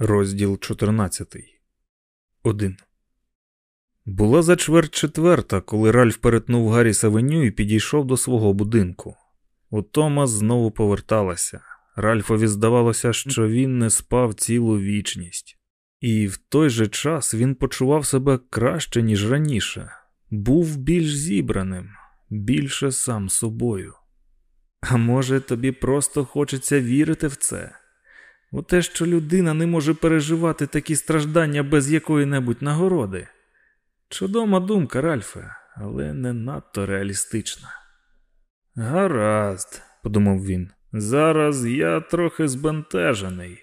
Розділ 14. 1. Була за чверть четверта, коли Ральф перетнув Гаррі Савеню і підійшов до свого будинку. Утома знову поверталася. Ральфові здавалося, що він не спав цілу вічність, і в той же час він почував себе краще, ніж раніше, був більш зібраним, більше сам собою. А може, тобі просто хочеться вірити в це? У те, що людина не може переживати такі страждання без якої-небудь нагороди. Чудома думка, Ральфе, але не надто реалістична. Гаразд, подумав він, зараз я трохи збентежений.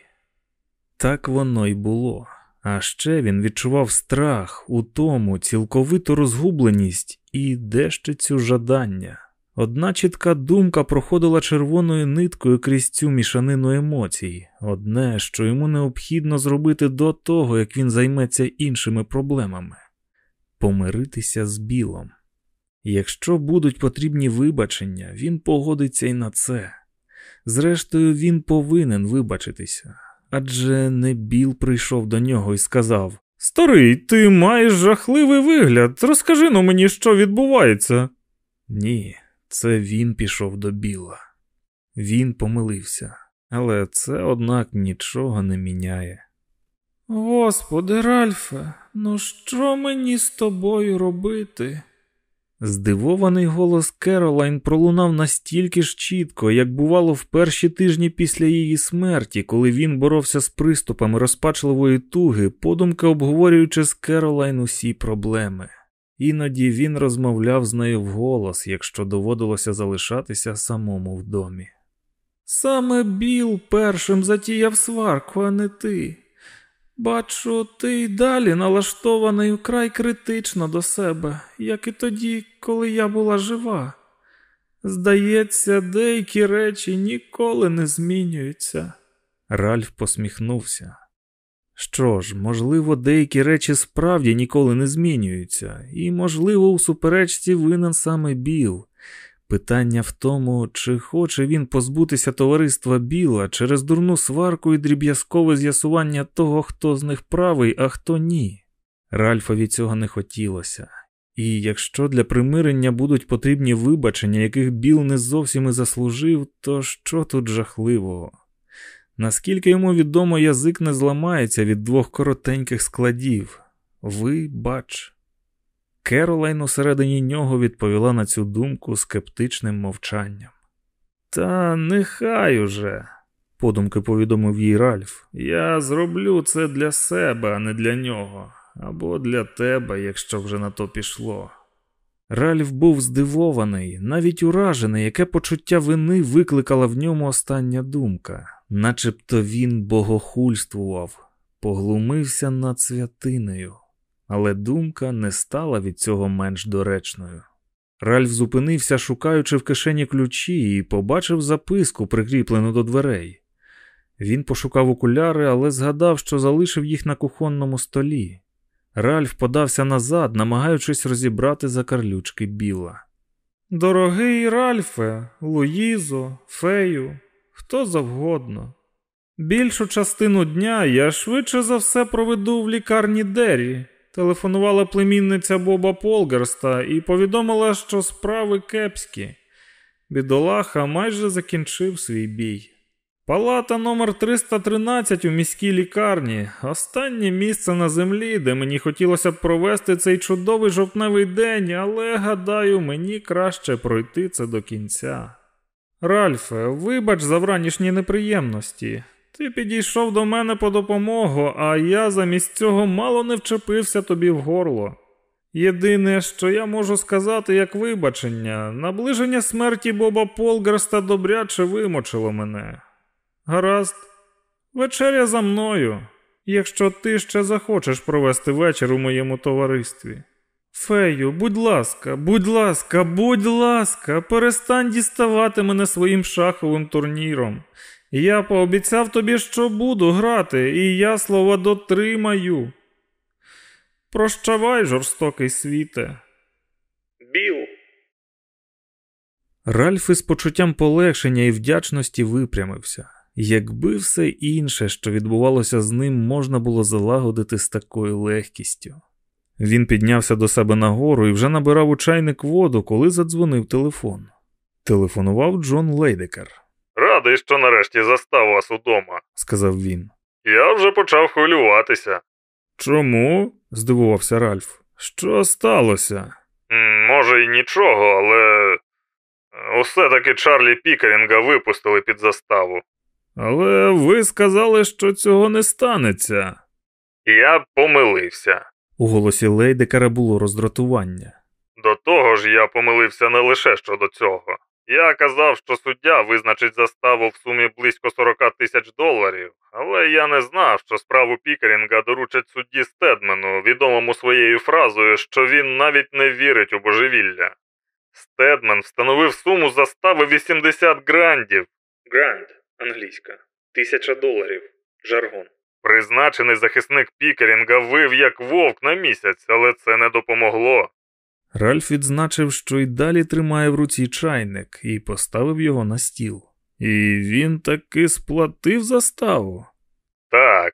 Так воно й було. А ще він відчував страх, утому, цілковиту розгубленість і дещицю жадання. Одна чітка думка проходила червоною ниткою крізь цю мішанину емоцій, одне, що йому необхідно зробити до того, як він займеться іншими проблемами помиритися з білом. Якщо будуть потрібні вибачення, він погодиться й на це. Зрештою, він повинен вибачитися, адже не Біл прийшов до нього і сказав: Старий, ти маєш жахливий вигляд. Розкажи ну мені, що відбувається. Ні, це він пішов до Біла. Він помилився, але це, однак, нічого не міняє. Господи, Ральфе, ну що мені з тобою робити? Здивований голос Керолайн пролунав настільки ж чітко, як бувало в перші тижні після її смерті, коли він боровся з приступами розпачливої туги, подумки обговорюючи з Керолайн усі проблеми. Іноді він розмовляв з нею вголос, якщо доводилося залишатися самому в домі. Саме Біл першим затіяв сварку, а не ти. Бачу, ти й далі налаштований вкрай критично до себе, як і тоді, коли я була жива. Здається, деякі речі ніколи не змінюються. Ральф посміхнувся. Що ж, можливо, деякі речі справді ніколи не змінюються, і, можливо, у суперечці винен саме Біл. Питання в тому, чи хоче він позбутися товариства Біла через дурну сварку і дріб'язкове з'ясування того, хто з них правий, а хто ні. Ральфові цього не хотілося. І якщо для примирення будуть потрібні вибачення, яких Біл не зовсім і заслужив, то що тут жахливого? Наскільки йому відомо, язик не зламається від двох коротеньких складів. Ви бач. Керолайн усередині нього відповіла на цю думку скептичним мовчанням. Та нехай уже, подумки повідомив їй Ральф. Я зроблю це для себе, а не для нього, або для тебе, якщо вже на то пішло. Ральф був здивований, навіть уражений, яке почуття вини викликала в ньому остання думка, начебто він богохульствував, поглумився над святинею але думка не стала від цього менш доречною. Ральф зупинився, шукаючи в кишені ключі, і побачив записку, прикріплену до дверей. Він пошукав окуляри, але згадав, що залишив їх на кухонному столі. Ральф подався назад, намагаючись розібрати закарлючки біла. Дорогий Ральфе, Луїзо, Фею, хто завгодно. Більшу частину дня я швидше за все проведу в лікарні Дері, Телефонувала племінниця Боба Полгарста і повідомила, що справи кепські. Бідолаха майже закінчив свій бій. Палата номер 313 у міській лікарні останнє місце на землі, де мені хотілося б провести цей чудовий жовтневий день, але гадаю, мені краще пройти це до кінця. Ральфе, вибач за вранішні неприємності. Ти підійшов до мене по допомогу, а я замість цього мало не вчепився тобі в горло. Єдине, що я можу сказати як вибачення, наближення смерті Боба Полгарста добряче вимочило мене. Гаразд, вечеря за мною, якщо ти ще захочеш провести вечір у моєму товаристві. Фею, будь ласка, будь ласка, будь ласка, перестань діставати мене своїм шаховим турніром. Я пообіцяв тобі, що буду грати, і я слова дотримаю. Прощавай, жорстокий світе. Біл. Ральф із почуттям полегшення і вдячності випрямився. Якби все інше, що відбувалося з ним, можна було залагодити з такою легкістю. Він піднявся до себе нагору і вже набирав у чайник воду, коли задзвонив телефон. Телефонував Джон Лейдекер. Радий, що нарешті застав вас удома, сказав він. Я вже почав хвилюватися. Чому? здивувався Ральф. Що сталося? Може, й нічого, але е, усе таки Чарлі Пікерінга випустили під заставу. Але ви сказали, що цього не станеться. Я помилився. У голосі Лейдекера було роздратування. До того ж, я помилився не лише щодо цього. Я казав, що суддя визначить заставу в сумі близько 40 тисяч доларів, але я не знав, що справу Пікерінга доручать судді Стедмену, відомому своєю фразою, що він навіть не вірить у божевілля. Стедмен встановив суму застави 80 грандів. Гранд англійська, тисяча доларів, жаргон. Призначений захисник Пікерінга вив як вовк на місяць, але це не допомогло. Ральф відзначив, що й далі тримає в руці чайник, і поставив його на стіл. І він таки сплатив заставу. Так.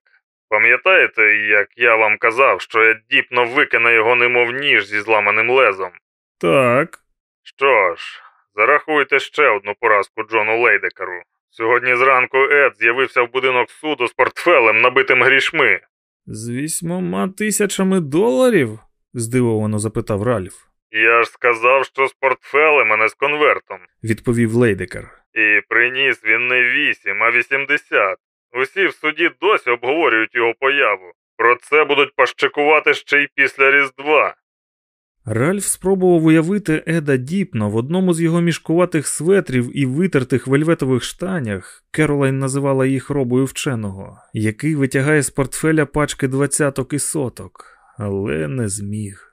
Пам'ятаєте, як я вам казав, що я діпно викине його, немов ніж зі зламаним лезом? Так. Що ж, зарахуйте ще одну поразку Джону Лейдекеру. Сьогодні зранку Ед з'явився в будинок суду з портфелем, набитим грішми. З вісьмома тисячами доларів? здивовано запитав Ральф. Я ж сказав, що з портфелем, а не з конвертом, відповів Лейдекер. І приніс він не вісім, а вісімдесят. Усі в суді досі обговорюють його появу. Про це будуть пащикувати ще й після Різдва. Ральф спробував уявити Еда Діпно в одному з його мішкуватих светрів і витертих вельветових штанях, Керолайн називала їх робою вченого, який витягає з портфеля пачки двадцяток і соток, але не зміг.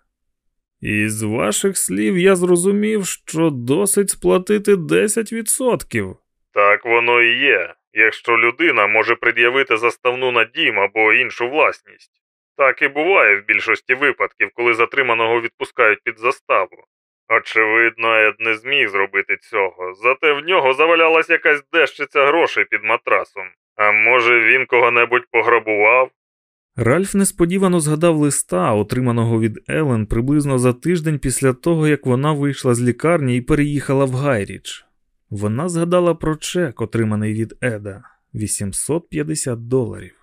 Із ваших слів я зрозумів, що досить сплатити 10%. Так воно і є, якщо людина може пред'явити заставну на дім або іншу власність. Так і буває в більшості випадків, коли затриманого відпускають під заставу. Очевидно, Ед не зміг зробити цього, зате в нього завалялась якась дещиця грошей під матрасом. А може він кого-небудь пограбував? Ральф несподівано згадав листа, отриманого від Елен приблизно за тиждень після того, як вона вийшла з лікарні і переїхала в Гайріч. Вона згадала про чек, отриманий від Еда 850 доларів.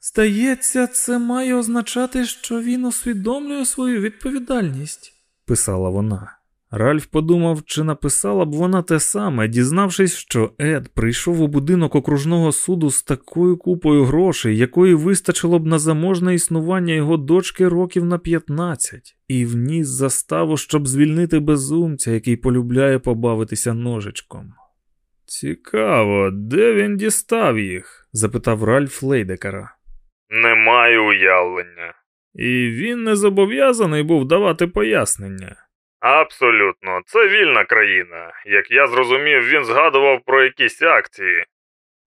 Здається, це має означати, що він усвідомлює свою відповідальність, писала вона. Ральф подумав, чи написала б вона те саме, дізнавшись, що Ед прийшов у будинок окружного суду з такою купою грошей, якої вистачило б на заможне існування його дочки років на 15, і вніс заставу, щоб звільнити безумця, який полюбляє побавитися ножичком. Цікаво, де він дістав їх? запитав Ральф Лейдекера. Не маю уявлення. І він не зобов'язаний був давати пояснення. Абсолютно, це вільна країна. Як я зрозумів, він згадував про якісь акції.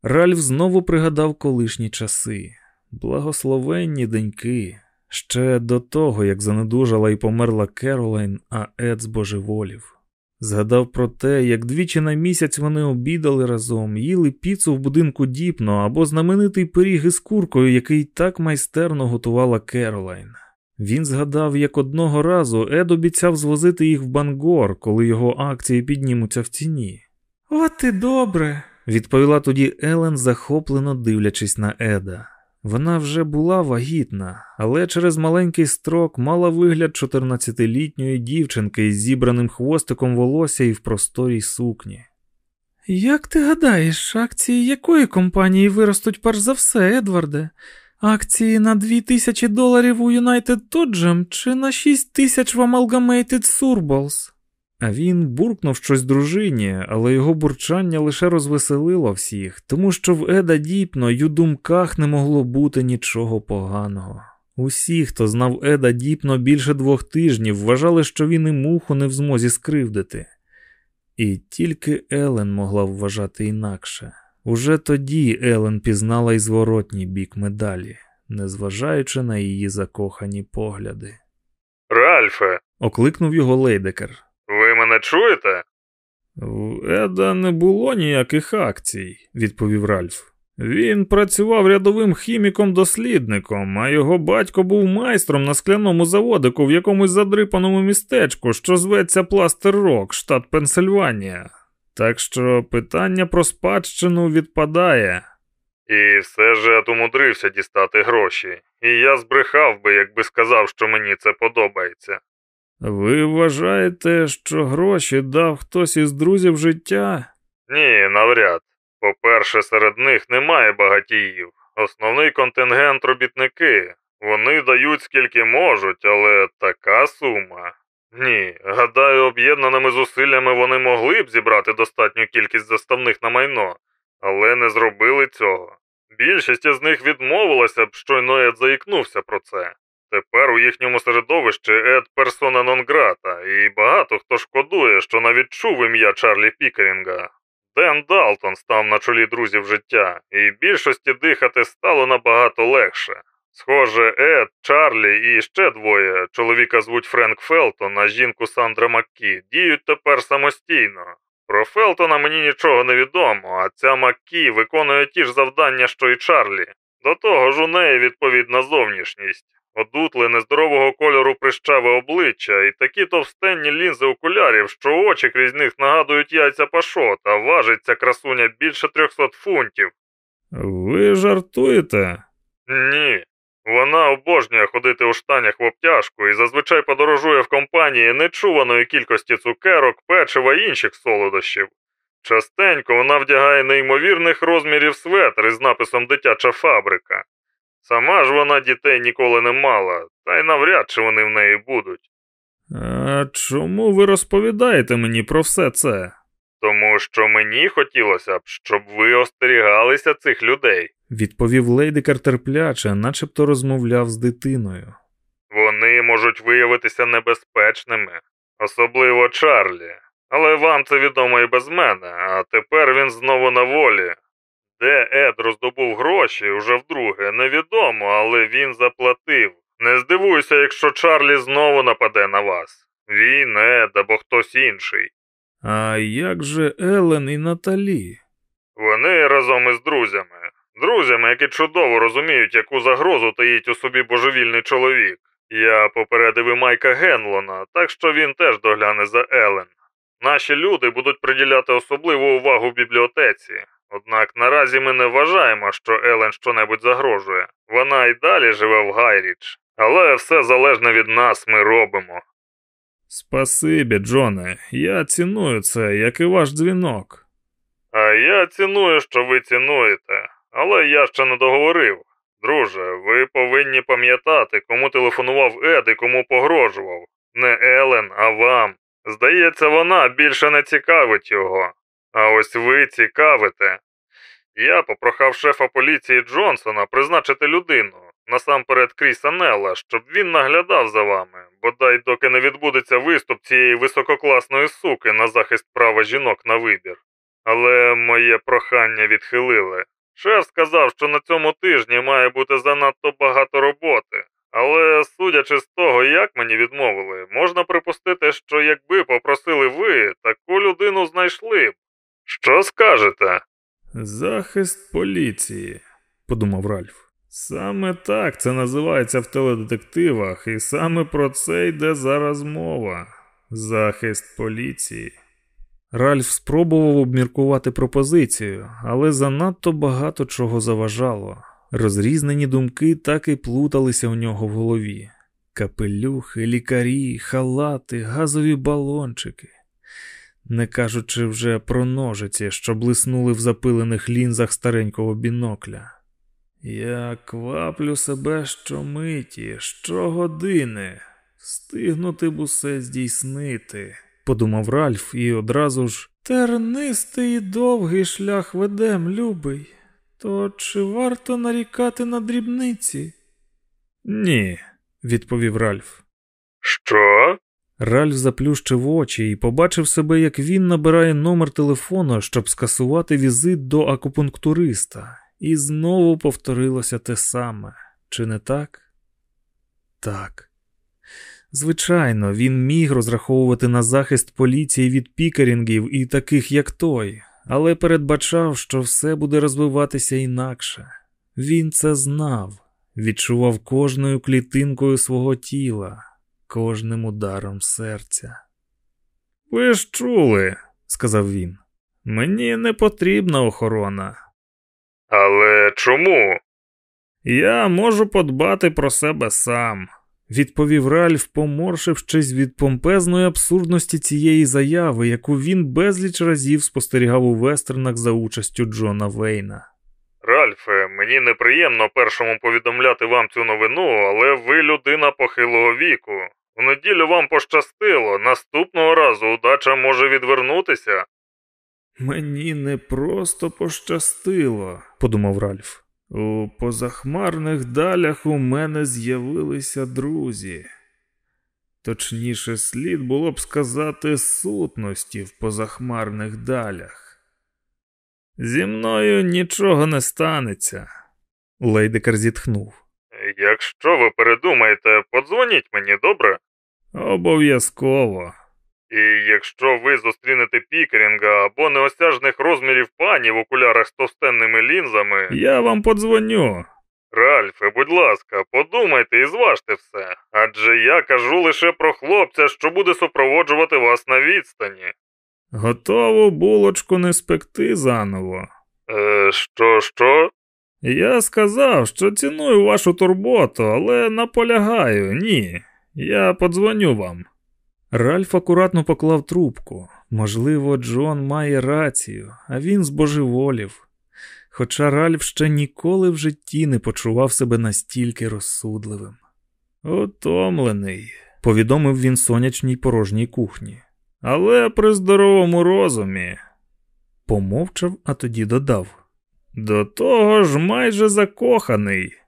Ральф знову пригадав колишні часи, благословенні деньки, ще до того, як занедужала і померла Керолайн, а Ед збожеволів. Згадав про те, як двічі на місяць вони обідали разом, їли піцу в будинку Діпно або знаменитий пиріг із куркою, який так майстерно готувала Керолайн. Він згадав, як одного разу Ед обіцяв звозити їх в Бангор, коли його акції піднімуться в ціні. От і добре, відповіла тоді Елен, захоплено дивлячись на Еда. Вона вже була вагітна, але через маленький строк мала вигляд 14-літньої дівчинки із зібраним хвостиком волосся і в просторій сукні. Як ти гадаєш, акції якої компанії виростуть перш за все, Едварде? Акції на 2000 доларів у United Totgem чи на 6 тисяч в Amalgamated Surballs? А він буркнув щось дружині, але його бурчання лише розвеселило всіх, тому що в Еда Діпно й у думках не могло бути нічого поганого. Усі, хто знав Еда Діпно більше двох тижнів, вважали, що він і муху не в змозі скривдити. І тільки Елен могла вважати інакше. Уже тоді Елен пізнала й зворотній бік медалі, незважаючи на її закохані погляди. Ральфе, окликнув його Лейдекер. Мене чуєте? В Еда не було ніяких акцій, відповів Ральф. Він працював рядовим хіміком-дослідником, а його батько був майстром на скляному заводику в якомусь задрипаному містечку, що зветься Пластер Рок, штат Пенсильванія. Так що питання про спадщину відпадає. І все ж Ед умудрився дістати гроші, і я збрехав би, якби сказав, що мені це подобається. Ви вважаєте, що гроші дав хтось із друзів життя? Ні, навряд. По-перше, серед них немає багатіїв. Основний контингент робітники. Вони дають скільки можуть, але така сума. Ні, гадаю, об'єднаними зусиллями вони могли б зібрати достатню кількість заставних на майно, але не зробили цього. Більшість із них відмовилася б, щойно Ед заікнувся про це. Тепер у їхньому середовищі Ед персона нон-грата, і багато хто шкодує, що навіть чув ім'я Чарлі Пікерінга. Ден Далтон став на чолі друзів життя, і більшості дихати стало набагато легше. Схоже, Ед, Чарлі і ще двоє чоловіка звуть Френк Фелтон, а жінку Сандра Маккі, діють тепер самостійно. Про Фелтона мені нічого не відомо, а ця Маккі виконує ті ж завдання, що й Чарлі. До того ж у неї відповідна зовнішність. Одутле нездорового кольору прищаве обличчя і такі товстенні лінзи окулярів, що очі крізь них нагадують яйця пашот, а важить ця красуня більше 300 фунтів. Ви жартуєте? Ні. Вона обожнює ходити у штанях в обтяжку і зазвичай подорожує в компанії нечуваної кількості цукерок, печива і інших солодощів. Частенько вона вдягає неймовірних розмірів светр із написом Дитяча фабрика. Сама ж вона дітей ніколи не мала, та й навряд чи вони в неї будуть. А чому ви розповідаєте мені про все це? Тому що мені хотілося б, щоб ви остерігалися цих людей. Відповів Лейдекар терпляче, начебто розмовляв з дитиною. Вони можуть виявитися небезпечними, особливо Чарлі. Але вам це відомо і без мене, а тепер він знову на волі. Де Ед роздобув гроші уже вдруге, невідомо, але він заплатив. Не здивуйся, якщо Чарлі знову нападе на вас. Він, Ед або хтось інший. А як же Елен і Наталі? Вони разом із друзями. Друзями, які чудово розуміють, яку загрозу таїть у собі божевільний чоловік. Я попередив і Майка Генлона, так що він теж догляне за Елен. Наші люди будуть приділяти особливу увагу бібліотеці. Однак наразі ми не вважаємо, що Елен щонебудь загрожує. Вона й далі живе в Гайріч. Але все залежне від нас ми робимо. Спасибі, Джоне, я ціную це, як і ваш дзвінок. А я ціную, що ви цінуєте, але я ще не договорив. Друже, ви повинні пам'ятати, кому телефонував Ед і кому погрожував. Не Елен, а вам. Здається, вона більше не цікавить його. А ось ви цікавите. Я попрохав шефа поліції Джонсона призначити людину, насамперед Кріса Нелла, щоб він наглядав за вами, бодай доки не відбудеться виступ цієї висококласної суки на захист права жінок на вибір. Але моє прохання відхилили. Шеф сказав, що на цьому тижні має бути занадто багато роботи. Але судячи з того, як мені відмовили, можна припустити, що якби попросили ви, таку людину знайшли б. Що скажете? Захист поліції, подумав Ральф. Саме так це називається в теледетективах, і саме про це йде зараз мова. Захист поліції. Ральф спробував обміркувати пропозицію, але занадто багато чого заважало. Розрізнені думки так і плуталися у нього в голові: капелюхи, лікарі, халати, газові балончики, не кажучи вже про ножиці, що блиснули в запилених лінзах старенького бінокля. Я кваплю себе щомиті, щогодини, встигнути б усе здійснити, подумав Ральф, і одразу ж тернистий і довгий шлях ведем, любий. То чи варто нарікати на дрібниці? Ні, відповів Ральф. Що? Ральф заплющив очі і побачив себе, як він набирає номер телефону, щоб скасувати візит до акупунктуриста. І знову повторилося те саме, чи не так? Так. Звичайно, він міг розраховувати на захист поліції від пікерінгів і таких, як той, але передбачав, що все буде розвиватися інакше. Він це знав, відчував кожною клітинкою свого тіла, кожним ударом серця. Ви ж чули, сказав він, мені не потрібна охорона. Але чому? Я можу подбати про себе сам, відповів Ральф, поморшившись від помпезної абсурдності цієї заяви, яку він безліч разів спостерігав у вестернах за участю Джона Вейна. Ральфе, мені неприємно першому повідомляти вам цю новину, але ви людина похилого віку. У неділю вам пощастило, наступного разу удача може відвернутися. Мені не просто пощастило, подумав Ральф. У позахмарних далях у мене з'явилися друзі. Точніше, слід було б сказати сутності в позахмарних далях. Зі мною нічого не станеться, Лейдекер зітхнув. Якщо ви передумаєте, подзвоніть мені, добре? Обов'язково. І якщо ви зустрінете пікерінга або неосяжних розмірів пані в окулярах з товстенними лінзами, я вам подзвоню. Ральфе, будь ласка, подумайте і зважте все. Адже я кажу лише про хлопця, що буде супроводжувати вас на відстані. Готову булочку не спекти заново. Е, Що, що? Я сказав, що ціную вашу турботу, але наполягаю, ні. Я подзвоню вам. Ральф акуратно поклав трубку. Можливо, Джон має рацію, а він збожеволів. Хоча Ральф ще ніколи в житті не почував себе настільки розсудливим. Утомлений, повідомив він сонячній порожній кухні. Але при здоровому розумі. Помовчав, а тоді додав. До того ж майже закоханий.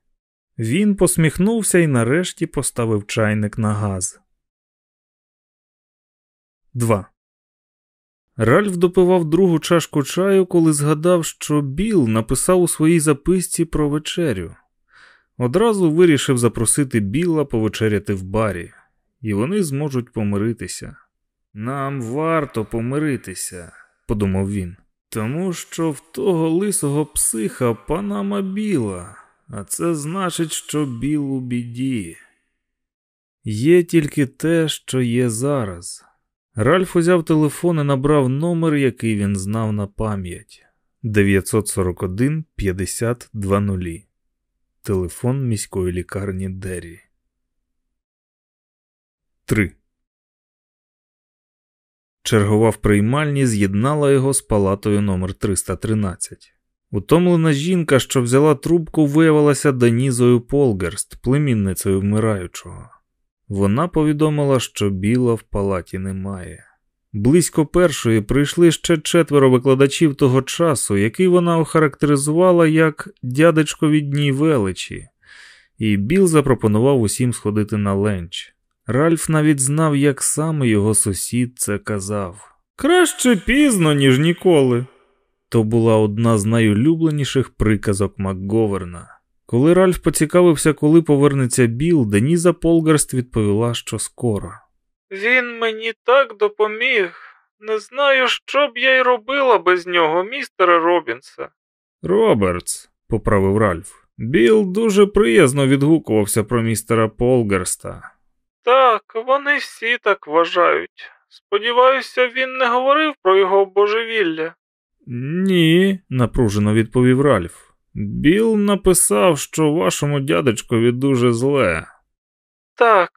Він посміхнувся і нарешті поставив чайник на газ. 2. Ральф допивав другу чашку чаю, коли згадав, що Біл написав у своїй записці про вечерю. Одразу вирішив запросити Біла повечеряти в барі, і вони зможуть помиритися. Нам варто помиритися, подумав він, тому що в того лисого психа панама біла, а це значить, що біл у біді. Є тільки те, що є зараз. Ральф узяв телефон і набрав номер, який він знав на пам'ять 941 50 20. Телефон міської лікарні Дері. 3. Чергова в приймальні з'єднала його з палатою номер 313. Утомлена жінка, що взяла трубку, виявилася Денізою Полгерст, племінницею вмираючого. Вона повідомила, що біла в палаті немає. Близько першої прийшли ще четверо викладачів того часу, який вона охарактеризувала як дядечко від дній величі, і Біл запропонував усім сходити на ленч. Ральф навіть знав, як саме його сусід це казав. Краще пізно, ніж ніколи. То була одна з найулюбленіших приказок Макговерна. Коли Ральф поцікавився, коли повернеться Біл, Деніза Полгарст відповіла, що скоро. Він мені так допоміг. Не знаю, що б я й робила без нього, містере Робінса. Робертс, поправив Ральф. Біл дуже приязно відгукувався про містера Полгарста. Так, вони всі так вважають. Сподіваюся, він не говорив про його божевілля. Ні, напружено відповів Ральф. Біл написав, що вашому дядечкові дуже зле. Так,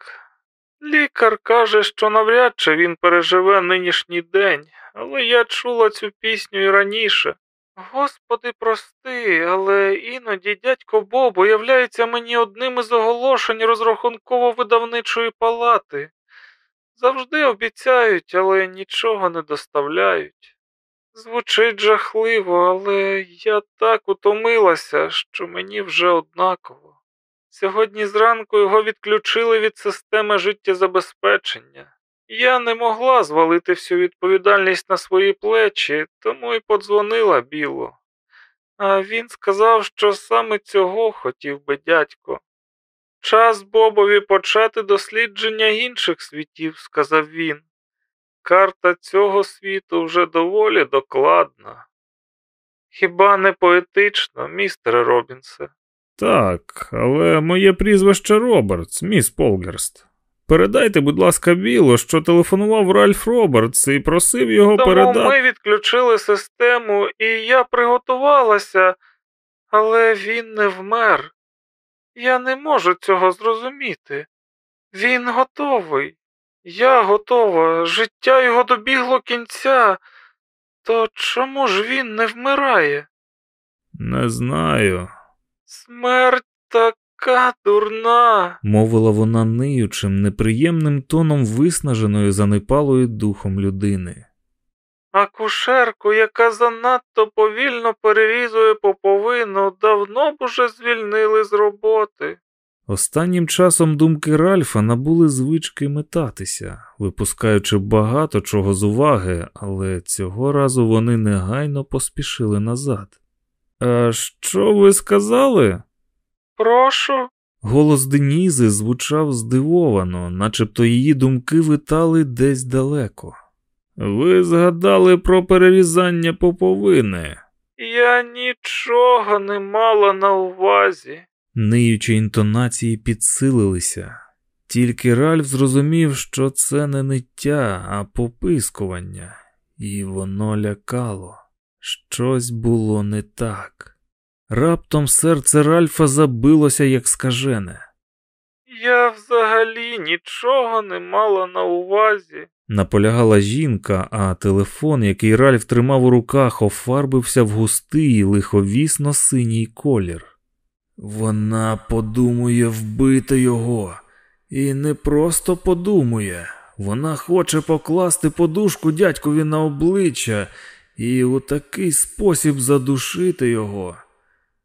лікар каже, що навряд чи він переживе нинішній день, але я чула цю пісню і раніше. Господи, прости, але іноді дядько Боб уявляється мені одним із оголошень розрахунково-видавничої палати. Завжди обіцяють, але нічого не доставляють. Звучить жахливо, але я так утомилася, що мені вже однаково. Сьогодні зранку його відключили від системи життєзабезпечення. Я не могла звалити всю відповідальність на свої плечі, тому й подзвонила Білу. А він сказав, що саме цього хотів би дядько. Час Бобові почати дослідження інших світів, сказав він. Карта цього світу вже доволі докладна. Хіба не поетично, містере Робінсе? Так, але моє прізвище Робертс, міс Полгерст. Передайте, будь ласка, Білу, що телефонував Ральф Робертс і просив його Тому передати. ми відключили систему, і я приготувалася, але він не вмер. Я не можу цього зрозуміти. Він готовий. Я готова, життя його добігло кінця. То чому ж він не вмирає? Не знаю, Смерть така дурна. мовила вона ниючим, неприємним тоном виснаженої занепалою духом людини. Акушерку, яка занадто повільно перерізує поповину, давно б уже звільнили з роботи. Останнім часом думки Ральфа набули звички метатися, випускаючи багато чого з уваги, але цього разу вони негайно поспішили назад. А що ви сказали? Прошу. Голос Денізи звучав здивовано, начебто її думки витали десь далеко. Ви згадали про перерізання поповини. Я нічого не мала на увазі. Ниючі інтонації підсилилися. Тільки Ральф зрозумів, що це не ниття, а попискування, і воно лякало. Щось було не так. Раптом серце Ральфа забилося, як скажене. Я взагалі нічого не мала на увазі. Наполягала жінка, а телефон, який Ральф тримав у руках, офарбився в густий, лиховісно синій колір. Вона подумує вбити його, і не просто подумує. Вона хоче покласти подушку дядькові на обличчя і у такий спосіб задушити його.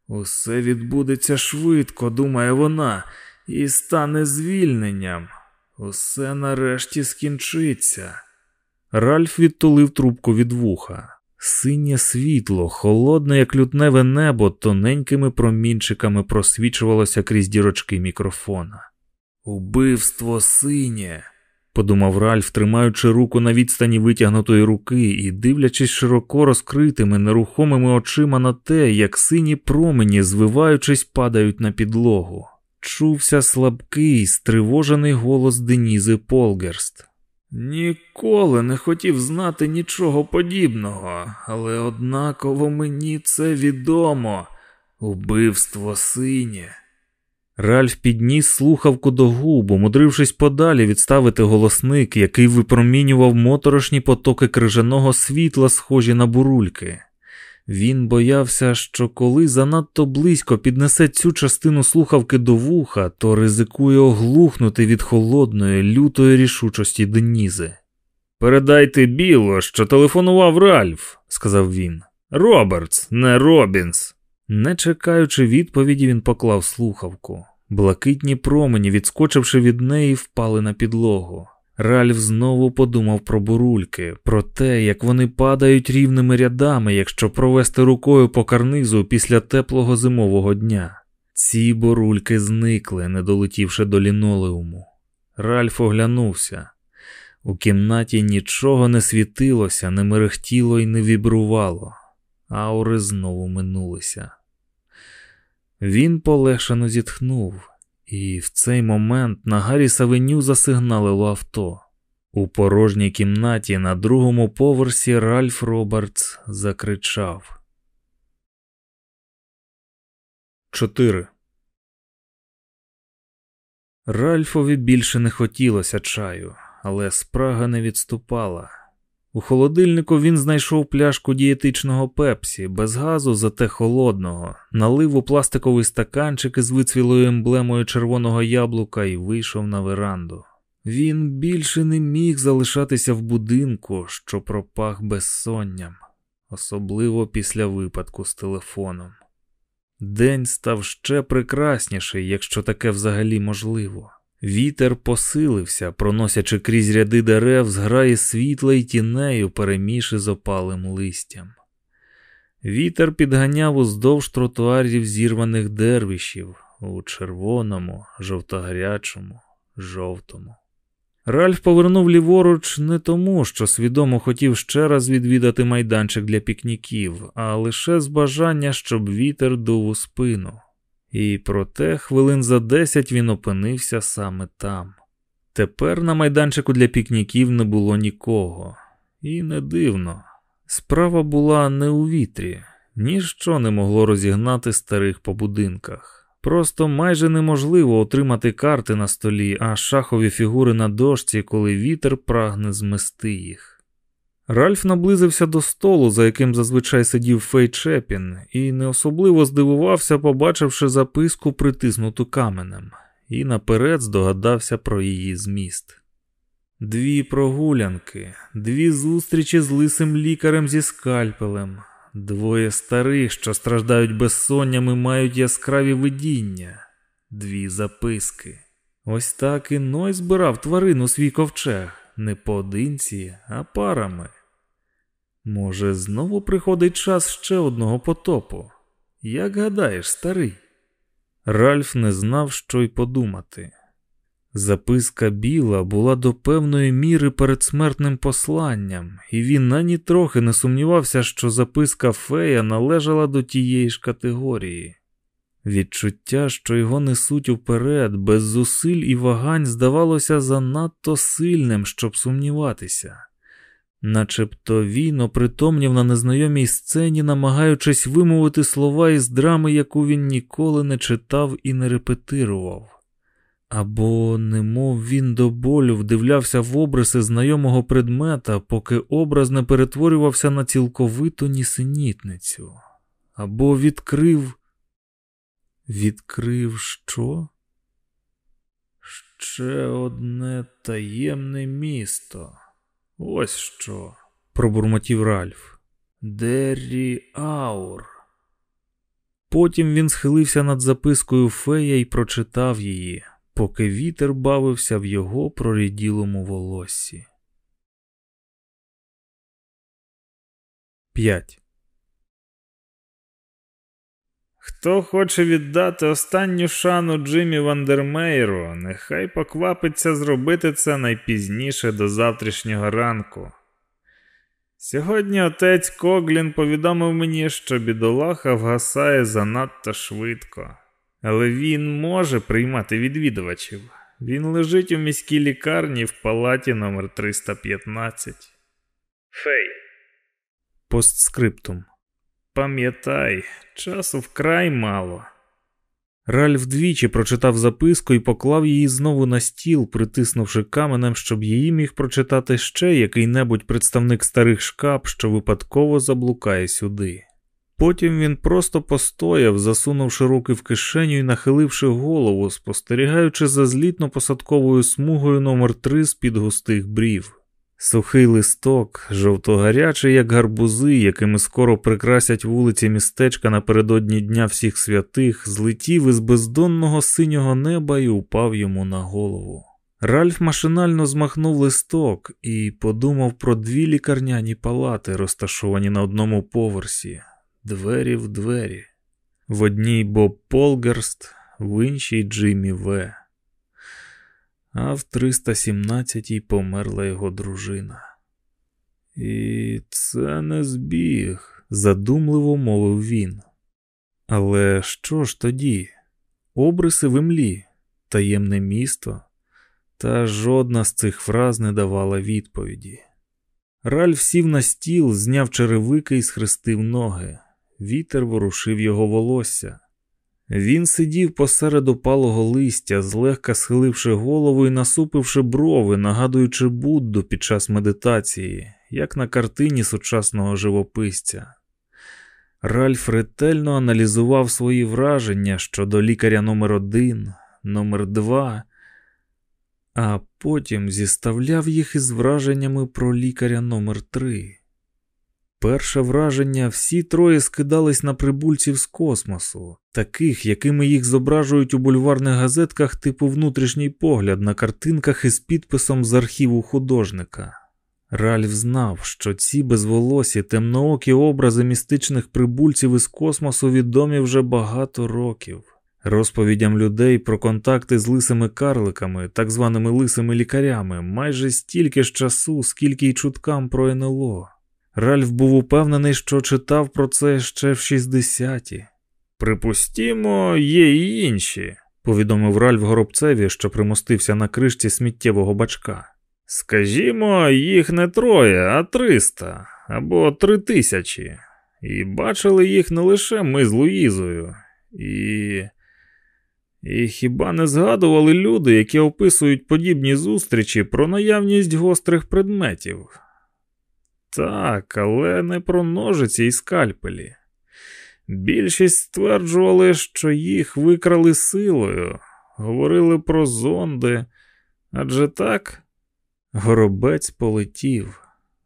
Усе відбудеться швидко, думає вона, і стане звільненням. Усе нарешті скінчиться. Ральф відтулив трубку від вуха. Синє світло, холодне, як лютневе небо, тоненькими промінчиками просвічувалося крізь дірочки мікрофона. Убивство синє, подумав Ральф, тримаючи руку на відстані витягнутої руки і дивлячись широко розкритими, нерухомими очима на те, як сині промені, звиваючись, падають на підлогу. Чувся слабкий, стривожений голос Денізи Полгерст. Ніколи не хотів знати нічого подібного, але однаково мені це відомо убивство синє. Ральф підніс слухавку до губ, умудрившись подалі відставити голосник, який випромінював моторошні потоки крижаного світла, схожі на бурульки. Він боявся, що коли занадто близько піднесе цю частину слухавки до вуха, то ризикує оглухнути від холодної, лютої рішучості Денізи. Передайте Біллу, що телефонував Ральф, сказав він. Робертс, не Робінс. Не чекаючи відповіді, він поклав слухавку. Блакитні промені, відскочивши від неї, впали на підлогу. Ральф знову подумав про бурульки, про те, як вони падають рівними рядами, якщо провести рукою по карнизу після теплого зимового дня. Ці бурульки зникли, не долетівши до лінолеуму. Ральф оглянувся. У кімнаті нічого не світилося, не мерехтіло і не вібрувало. Аури знову минулися. Він полегшено зітхнув, і в цей момент на Гаррі Савеню засигналило авто. У порожній кімнаті на другому поверсі Ральф Робертс закричав. 4. Ральфові більше не хотілося чаю, але спрага не відступала. У холодильнику він знайшов пляшку дієтичного пепсі, без газу, зате холодного, налив у пластиковий стаканчик із вицвілою емблемою червоного яблука і вийшов на веранду. Він більше не міг залишатися в будинку, що пропах безсонням, особливо після випадку з телефоном. День став ще прекрасніший, якщо таке взагалі можливо. Вітер посилився, проносячи крізь ряди дерев, зграє світла й тінею переміши з опалим листям. Вітер підганяв уздовж тротуарів зірваних дервішів у червоному, жовтогарячому, жовтому. Ральф повернув ліворуч не тому, що свідомо хотів ще раз відвідати майданчик для пікніків, а лише з бажання, щоб вітер дув у спину. І проте хвилин за десять він опинився саме там. Тепер на майданчику для пікніків не було нікого, і не дивно. Справа була не у вітрі, ніщо не могло розігнати старих по будинках. Просто майже неможливо отримати карти на столі, а шахові фігури на дошці, коли вітер прагне змести їх. Ральф наблизився до столу, за яким зазвичай сидів Фей Чепін, і не особливо здивувався, побачивши записку, притиснуту каменем, і наперед здогадався про її зміст. Дві прогулянки, дві зустрічі з лисим лікарем зі скальпелем, Двоє старих, що страждають безсоннями, мають яскраві видіння, дві записки. Ось так і Ной збирав тварин у свій ковчег не поодинці, а парами. Може, знову приходить час ще одного потопу? Як гадаєш, старий? Ральф не знав, що й подумати. Записка Біла була до певної міри передсмертним посланням, і він ані трохи не сумнівався, що записка Фея належала до тієї ж категорії. Відчуття, що його несуть уперед, без зусиль і вагань, здавалося занадто сильним, щоб сумніватися, начебто він опритомнів на незнайомій сцені, намагаючись вимовити слова із драми, яку він ніколи не читав і не репетирував. Або, немов він до болю вдивлявся в обриси знайомого предмета, поки образ не перетворювався на цілковиту нісенітницю, або відкрив. Відкрив що? Ще одне таємне місто. Ось що, пробурмотів Ральф. Деррі Аур. Потім він схилився над запискою фея і прочитав її поки вітер бавився в його проріділому волоссі. 5. Хто хоче віддати останню шану Джиммі Вандермейру, нехай поквапиться зробити це найпізніше до завтрашнього ранку. Сьогодні отець Коглін повідомив мені, що бідолаха вгасає занадто швидко. Але він може приймати відвідувачів. Він лежить у міській лікарні в палаті номер 315 Фей. Постскриптум. Пам'ятай, часу вкрай мало. Ральф двічі прочитав записку і поклав її знову на стіл, притиснувши каменем, щоб її міг прочитати ще який-небудь представник старих шкап, що випадково заблукає сюди. Потім він просто постояв, засунувши руки в кишеню і нахиливши голову, спостерігаючи за злітно-посадковою смугою номер 3 з під густих брів. Сухий листок, жовтогарячий, як гарбузи, якими скоро прикрасять вулиці містечка напередодні Дня всіх святих, злетів із бездонного синього неба і упав йому на голову. Ральф машинально змахнув листок і подумав про дві лікарняні палати, розташовані на одному поверсі двері в двері. В одній Боб Полгерст, в іншій Джиммі В. А в 317-й померла його дружина. І це не збіг, задумливо мовив він. Але що ж тоді? Обриси в імлі, таємне місто, та жодна з цих фраз не давала відповіді. Ральф сів на стіл, зняв черевики і схрестив ноги. Вітер ворушив його волосся. Він сидів посеред опалого листя, злегка схиливши голову і насупивши брови, нагадуючи Будду під час медитації, як на картині сучасного живописця. Ральф ретельно аналізував свої враження щодо лікаря номер один, номер два, а потім зіставляв їх із враженнями про лікаря номер три. Перше враження всі троє скидались на прибульців з космосу, таких, якими їх зображують у бульварних газетках типу внутрішній погляд на картинках із підписом з архіву художника. Ральф знав, що ці безволосі темноокі образи містичних прибульців із космосу відомі вже багато років. Розповідям людей про контакти з лисими карликами, так званими лисими лікарями, майже стільки ж часу, скільки й чуткам про НЛО. Ральф був упевнений, що читав про це ще в 60-ті. Припустімо, є й інші, повідомив Ральф горобцеві, що примостився на кришці сміттєвого бачка. Скажімо, їх не троє, а триста або три тисячі. І бачили їх не лише ми з Луїзою. І. І хіба не згадували люди, які описують подібні зустрічі про наявність гострих предметів? Так, але не про ножиці і скальпелі. Більшість стверджували, що їх викрали силою, говорили про зонди. Адже так, горобець полетів.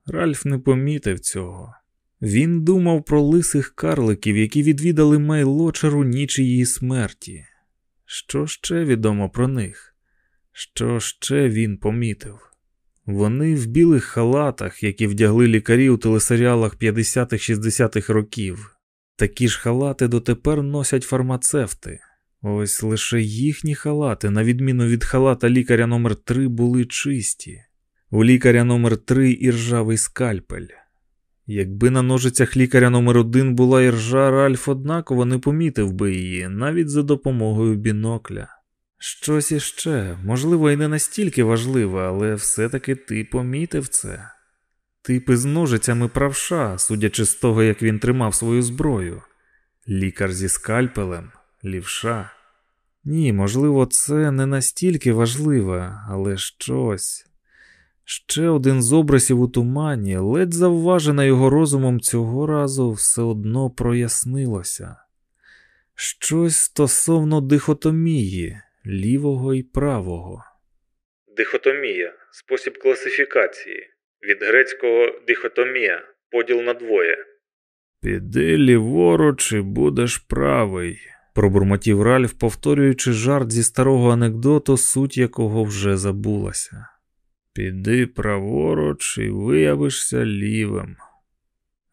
Ральф не помітив цього. Він думав про лисих карликів, які відвідали Мейлочеру ніч її смерті. Що ще відомо про них? Що ще він помітив? Вони в білих халатах, які вдягли лікарі у телесеріалах 50-60-х років. Такі ж халати дотепер носять фармацевти. Ось лише їхні халати, на відміну від халата лікаря номер 3 були чисті. У лікаря номер 3 іржавий скальпель. Якби на ножицях лікаря номер 1 була іржа, Ральф однаково не помітив би її, навіть за допомогою бінокля. Щось іще, можливо, і не настільки важливе, але все-таки ти помітив це. Типи з ножицями правша, судячи з того, як він тримав свою зброю. Лікар зі скальпелем, лівша. Ні, можливо, це не настільки важливе, але щось. Ще один з образів у тумані, ледь завважена його розумом цього разу, все одно прояснилося. Щось стосовно дихотомії, лівого і правого. Дихотомія спосіб класифікації. Від грецького дихотомія поділ на двоє. Піди ліворуч і будеш правий, пробурмотів Ральф, повторюючи жарт зі старого анекдоту, суть якого вже забулася. Піди праворуч і виявишся лівим.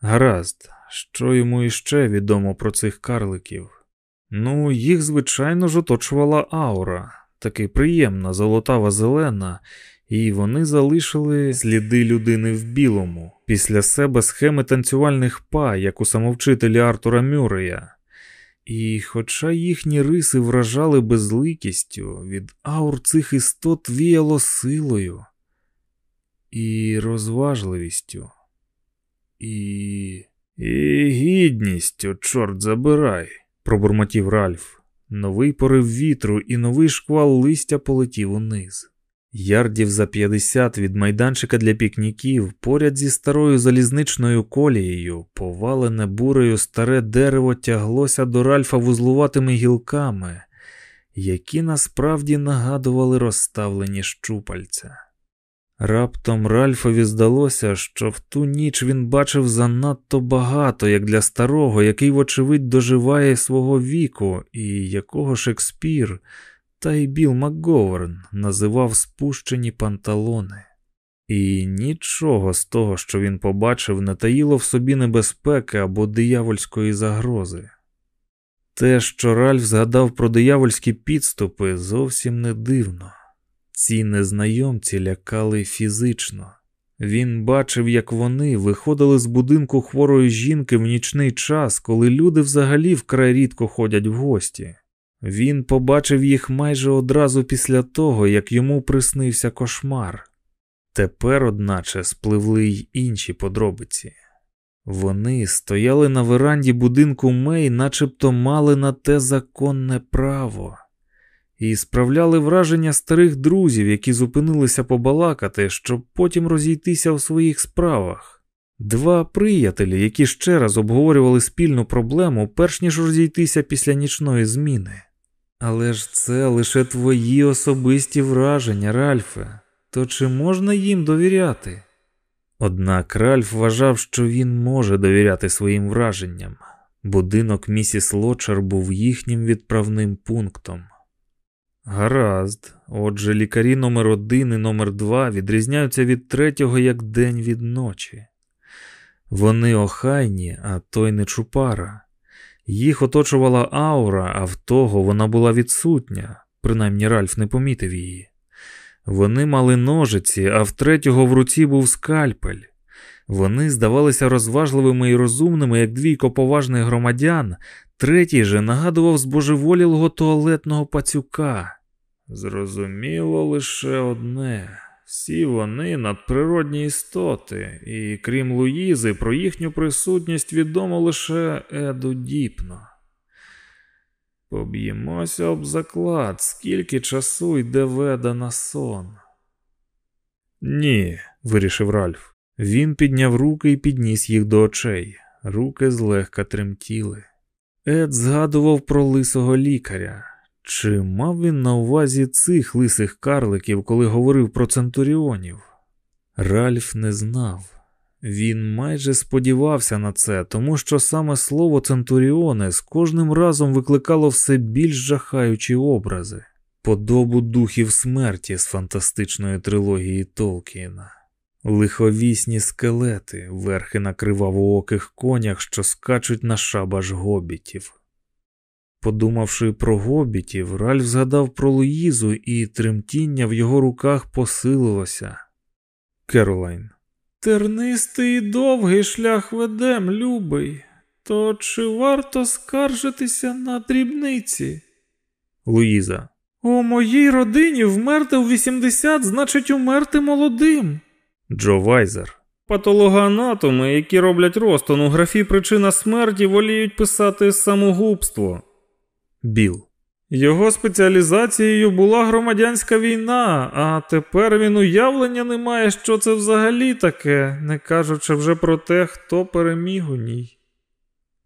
Гаразд, що йому іще відомо про цих карликів? Ну, їх, звичайно ж, оточувала аура, таки приємна, золотава зелена, і вони залишили сліди людини в білому, після себе схеми танцювальних па, як у самовчителі Артура Мюрея. І, хоча їхні риси вражали безликістю, від аур цих істот віяло силою і розважливістю, і. і гідністю, чорт забирай, пробурмотів Ральф. Новий порив вітру і новий шквал листя полетів униз. Ярдів за 50 від майданчика для пікніків, поряд зі старою залізничною колією, повалене бурею старе дерево тяглося до Ральфа вузлуватими гілками, які насправді нагадували розставлені щупальця. Раптом Ральфові здалося, що в ту ніч він бачив занадто багато, як для старого, який, вочевидь, доживає свого віку, і якого Шекспір та й Біл МакГоверн називав спущені панталони. І нічого з того, що він побачив, не таїло в собі небезпеки або диявольської загрози. Те, що Ральф згадав про диявольські підступи, зовсім не дивно. Ці незнайомці лякали фізично. Він бачив, як вони виходили з будинку хворої жінки в нічний час, коли люди взагалі вкрай рідко ходять в гості. Він побачив їх майже одразу після того, як йому приснився кошмар. Тепер, одначе, спливли й інші подробиці. Вони стояли на веранді будинку Мей, начебто мали на те законне право і справляли враження старих друзів, які зупинилися побалакати, щоб потім розійтися у своїх справах. Два приятелі, які ще раз обговорювали спільну проблему, перш ніж розійтися після нічної зміни. Але ж це лише твої особисті враження, Ральфе, то чи можна їм довіряти? Однак Ральф вважав, що він може довіряти своїм враженням. Будинок місіс Лочер був їхнім відправним пунктом. Гаразд, отже, лікарі номер 1 і номер 2 відрізняються від третього як день від ночі. Вони охайні, а той не чупара. Їх оточувала аура, а в того вона була відсутня, принаймні Ральф не помітив її. Вони мали ножиці, а в третього в руці був скальпель. Вони здавалися розважливими і розумними, як двійко поважних громадян, третій же нагадував збожеволілого туалетного пацюка. Зрозуміло лише одне. Всі вони надприродні істоти, і крім Луїзи, про їхню присутність відомо лише Еду Діпно. Поб'ємося об заклад, скільки часу йде веда на сон. Ні, вирішив Ральф. Він підняв руки і підніс їх до очей. Руки злегка тремтіли. Ед згадував про лисого лікаря. Чи мав він на увазі цих лисих карликів, коли говорив про центуріонів? Ральф не знав. Він майже сподівався на це, тому що саме слово Центуріони з кожним разом викликало все більш жахаючі образи, подобу духів смерті з фантастичної трилогії Толкіна, лиховісні скелети, верхи на кривавооких конях, що скачуть на шабаш гобітів. Подумавши про гобітів, Ральф згадав про Луїзу, і тремтіння в його руках посилилося. Керолайн. Тернистий і довгий шлях ведем, любий. То чи варто скаржитися на дрібниці? Луїза. У моїй родині вмерти у 80 значить умерти молодим. Джо Вайзер. Патологоанатоми, які роблять розтон у графі причина смерті, воліють писати самогубство. Біл. Його спеціалізацією була громадянська війна, а тепер він уявлення не має, що це взагалі таке, не кажучи вже про те, хто переміг у ній.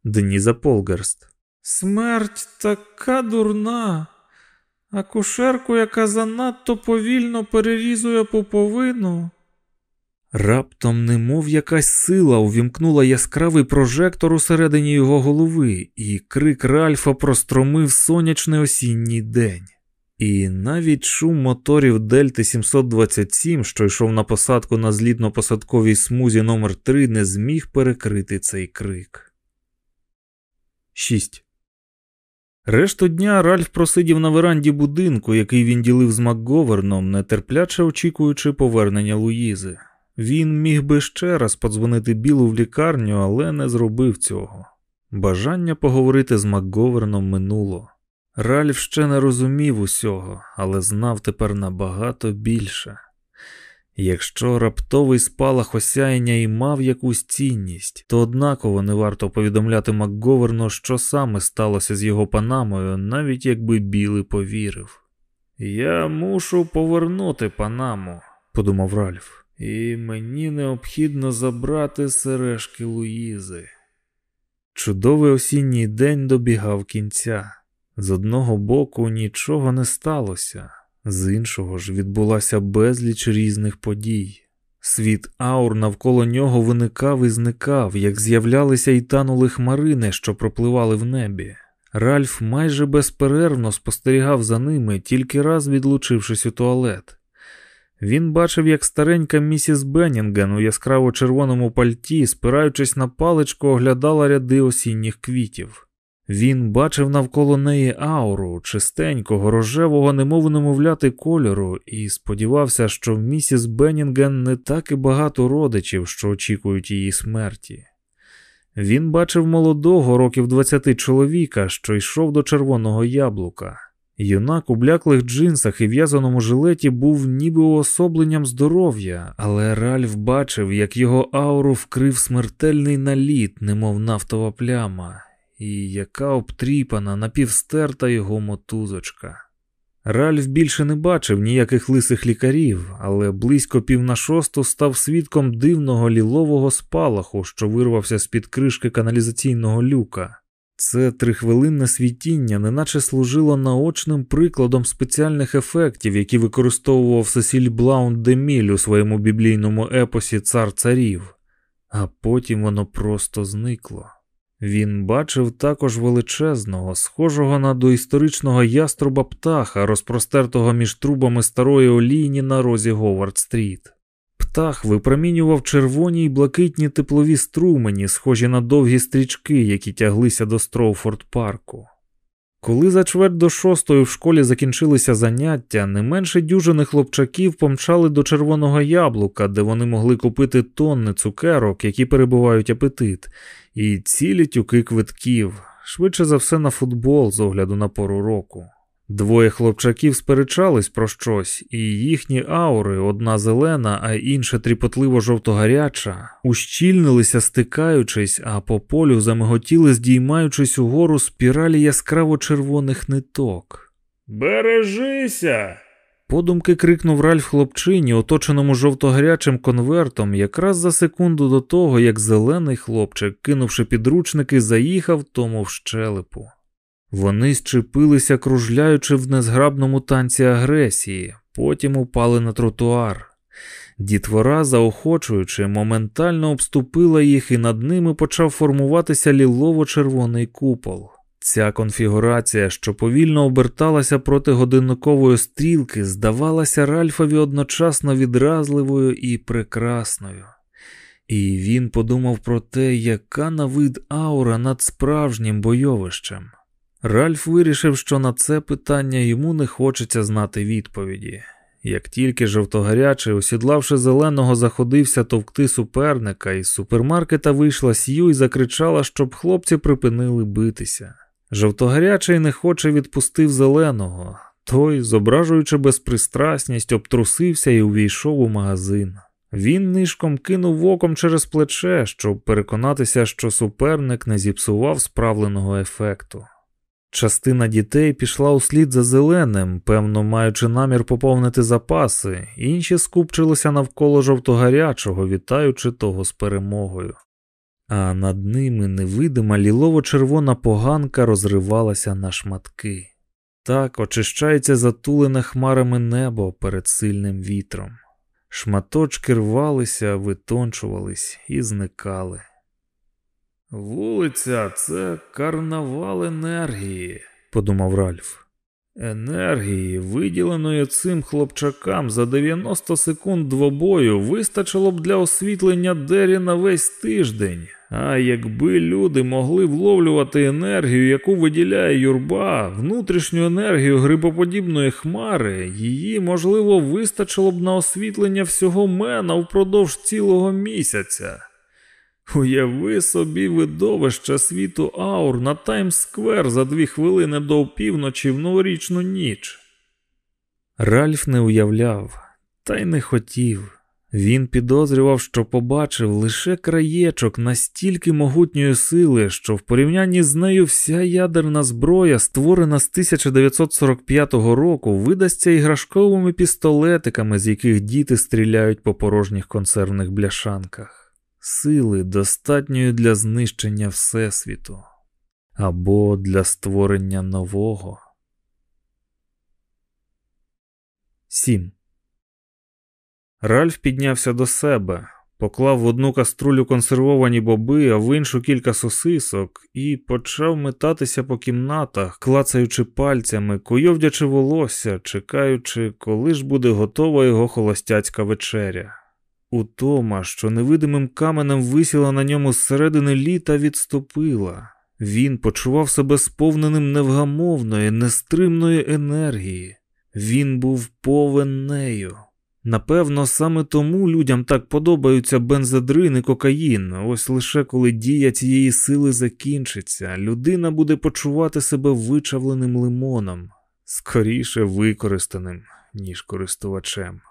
Деніза Полгерст. Смерть така дурна, акушерку, яка занадто повільно перерізує пуповину. Раптом, немов якась сила, увімкнула яскравий прожектор усередині його голови, і крик Ральфа простромив сонячний осінній день. І навіть шум моторів Дельти 727, що йшов на посадку на злітно-посадковій смузі номер 3 не зміг перекрити цей крик. 6. Решту дня Ральф просидів на веранді будинку, який він ділив з Макговерном, нетерпляче очікуючи повернення Луїзи. Він міг би ще раз подзвонити Білу в лікарню, але не зробив цього. Бажання поговорити з Макговерном минуло. Ральф ще не розумів усього, але знав тепер набагато більше. Якщо раптовий спалах осяяння і мав якусь цінність, то однаково не варто повідомляти Макговерну, що саме сталося з його панамою, навіть якби Білий повірив. Я мушу повернути панаму, подумав Ральф. І мені необхідно забрати сережки Луїзи. Чудовий осінній день добігав кінця. З одного боку нічого не сталося, з іншого ж відбулася безліч різних подій. Світ аур навколо нього виникав і зникав, як з'являлися й танули хмарини, що пропливали в небі. Ральф майже безперервно спостерігав за ними, тільки раз відлучившись у туалет. Він бачив, як старенька місіс Беннінген у яскраво червоному пальті, спираючись на паличку, оглядала ряди осінніх квітів. Він бачив навколо неї ауру, чистенького, рожевого, немов немовляти кольору, і сподівався, що в місіс Беннінген не так і багато родичів, що очікують її смерті. Він бачив молодого років двадцяти чоловіка, що йшов до червоного яблука. Юнак у бляклих джинсах і в'язаному жилеті був ніби уособленням здоров'я, але Ральф бачив, як його ауру вкрив смертельний наліт, немов нафтова пляма, і яка обтріпана, напівстерта його мотузочка. Ральф більше не бачив ніяких лисих лікарів, але близько пів на шосту став свідком дивного лілового спалаху, що вирвався з під кришки каналізаційного люка. Це трихвилинне світіння неначе служило наочним прикладом спеціальних ефектів, які використовував Сесіль Блаунд Деміль у своєму біблійному епосі Цар царів, а потім воно просто зникло. Він бачив також величезного, схожого на доісторичного яструба птаха, розпростертого між трубами старої олійні на розі Говард Стріт. Птах випромінював червоні й блакитні теплові струмені, схожі на довгі стрічки, які тяглися до Строуфорд-парку. Коли за чверть до шостої в школі закінчилися заняття, не менше дюжини хлопчаків помчали до червоного яблука, де вони могли купити тонни цукерок, які перебувають апетит, і цілі тюки квитків, швидше за все на футбол з огляду на пору року. Двоє хлопчаків сперечались про щось, і їхні аури, одна зелена, а інша тріпотливо жовтогаряча, ущільнилися, стикаючись, а по полю замиготіли, здіймаючись угору спіралі яскраво червоних ниток. Бережися! Подумки крикнув Ральф хлопчині, оточеному жовтогарячим конвертом, якраз за секунду до того, як зелений хлопчик, кинувши підручники, заїхав тому в щелепу. Вони щепилися, кружляючи в незграбному танці агресії, потім упали на тротуар. Дітвора, заохочуючи, моментально обступила їх, і над ними почав формуватися лілово-червоний купол. Ця конфігурація, що повільно оберталася проти годинникової стрілки, здавалася Ральфові одночасно відразливою і прекрасною. І він подумав про те, яка на вид аура над справжнім бойовищем. Ральф вирішив, що на це питання йому не хочеться знати відповіді. Як тільки жовтогарячий, осідлавши зеленого, заходився товкти суперника, із супермаркета вийшла Сью і закричала, щоб хлопці припинили битися. Жовтогарячий нехоче відпустив зеленого, той, зображуючи безпристрасність, обтрусився і увійшов у магазин. Він нишком кинув оком через плече, щоб переконатися, що суперник не зіпсував справленого ефекту. Частина дітей пішла услід за зеленим, певно, маючи намір поповнити запаси, інші скупчилися навколо жовтогарячого, вітаючи того з перемогою. А над ними невидима лілово-червона поганка розривалася на шматки. Так очищається затулене хмарами небо перед сильним вітром. Шматочки рвалися, витончувались і зникали. Вулиця це карнавал енергії, подумав Ральф. Енергії, виділеної цим хлопчакам за 90 секунд двобою, вистачило б для освітлення Дері на весь тиждень. А якби люди могли вловлювати енергію, яку виділяє юрба, внутрішню енергію грибоподібної хмари, її, можливо, вистачило б на освітлення всього мена впродовж цілого місяця. Уяви собі видовище світу аур на Таймс-сквер за дві хвилини до опівночі в новорічну ніч. Ральф не уявляв, та й не хотів. Він підозрював, що побачив лише краєчок настільки могутньої сили, що в порівнянні з нею вся ядерна зброя, створена з 1945 року, видасться іграшковими пістолетиками, з яких діти стріляють по порожніх консервних бляшанках сили достатньої для знищення Всесвіту або для створення нового. 7. Ральф піднявся до себе, поклав в одну каструлю консервовані боби, а в іншу кілька сосисок, і почав метатися по кімнатах, клацаючи пальцями, куйовдячи волосся, чекаючи, коли ж буде готова його холостяцька вечеря. Утома, що невидимим каменем висіла на ньому зсередини літа, відступила. Він почував себе сповненим невгамовної, нестримної енергії. Він був повен нею. Напевно, саме тому людям так подобаються бензодрин і кокаїн. Ось лише коли дія цієї сили закінчиться, людина буде почувати себе вичавленим лимоном, скоріше використаним, ніж користувачем.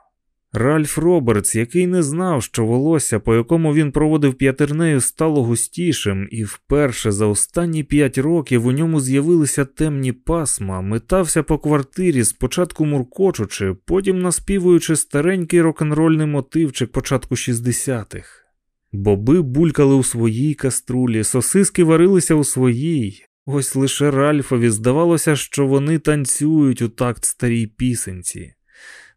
Ральф Робертс, який не знав, що волосся, по якому він проводив п'ятернею, стало густішим, і вперше за останні п'ять років у ньому з'явилися темні пасма, метався по квартирі, спочатку муркочучи, потім наспівуючи старенький рок-н-рольний мотивчик початку 60-х. Боби булькали у своїй каструлі, сосиски варилися у своїй. Ось лише Ральфові здавалося, що вони танцюють у такт старій пісенці.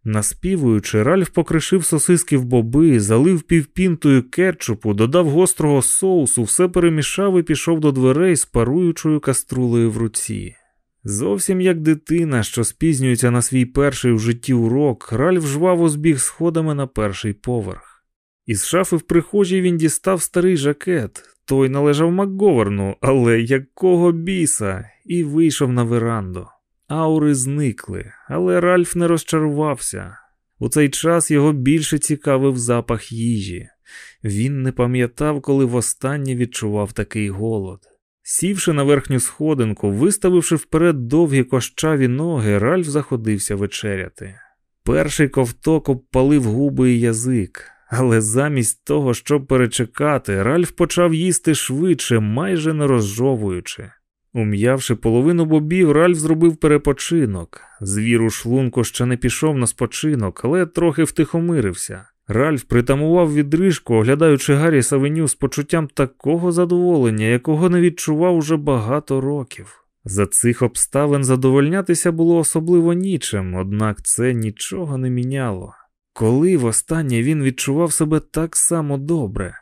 Наспівуючи, Ральф покришив сосиски в боби, залив півпінтою кетчупу, додав гострого соусу, все перемішав і пішов до дверей з паруючою каструлею в руці. Зовсім як дитина, що спізнюється на свій перший в житті урок, Ральф жваво збіг сходами на перший поверх. Із шафи в прихожій він дістав старий жакет, той належав Макговерну, але якого біса, і вийшов на веранду. Аури зникли, але Ральф не розчарувався. У цей час його більше цікавив запах їжі. Він не пам'ятав, коли востаннє відчував такий голод. Сівши на верхню сходинку, виставивши вперед довгі кощаві ноги, Ральф заходився вечеряти. Перший ковток обпалив губи і язик, але замість того, щоб перечекати, Ральф почав їсти швидше, майже не розжовуючи. Ум'явши половину бобів, Ральф зробив перепочинок. Звір у шлунку ще не пішов на спочинок, але трохи втихомирився. Ральф притамував відрижку, оглядаючи Гаррі Савеню з почуттям такого задоволення, якого не відчував уже багато років. За цих обставин задовольнятися було особливо нічим, однак це нічого не міняло. Коли востаннє він відчував себе так само добре?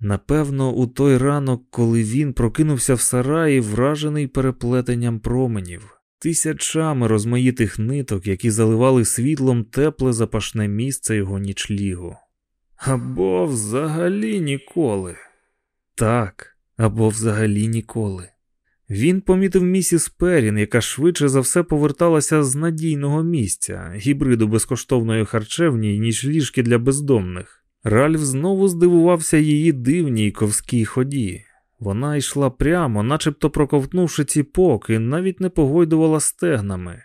Напевно, у той ранок, коли він прокинувся в сараї, вражений переплетенням променів, тисячами розмаїтих ниток, які заливали світлом тепле запашне місце його нічлігу. Або взагалі ніколи. Так, або взагалі ніколи. Він помітив місіс Перін, яка швидше за все поверталася з надійного місця, гібриду безкоштовної харчевні, ніж ліжки для бездомних. Ральф знову здивувався її дивній ковській ході. Вона йшла прямо, начебто проковтнувши ціпок, і навіть не погойдувала стегнами.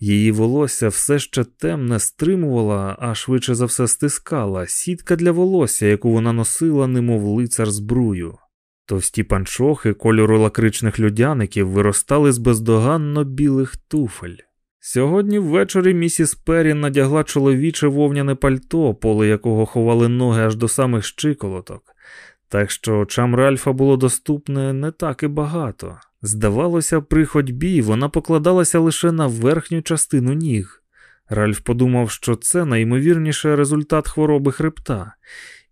Її волосся все ще темне стримувала, а швидше за все стискала сітка для волосся, яку вона носила, немов лицар збрую. Товсті панчохи кольору лакричних людяників виростали з бездоганно білих туфель. Сьогодні ввечері місіс Перрі надягла чоловіче вовняне пальто, поле якого ховали ноги аж до самих щиколоток, так що очам Ральфа було доступне не так і багато. Здавалося, при ходьбі вона покладалася лише на верхню частину ніг. Ральф подумав, що це найімовірніше результат хвороби хребта,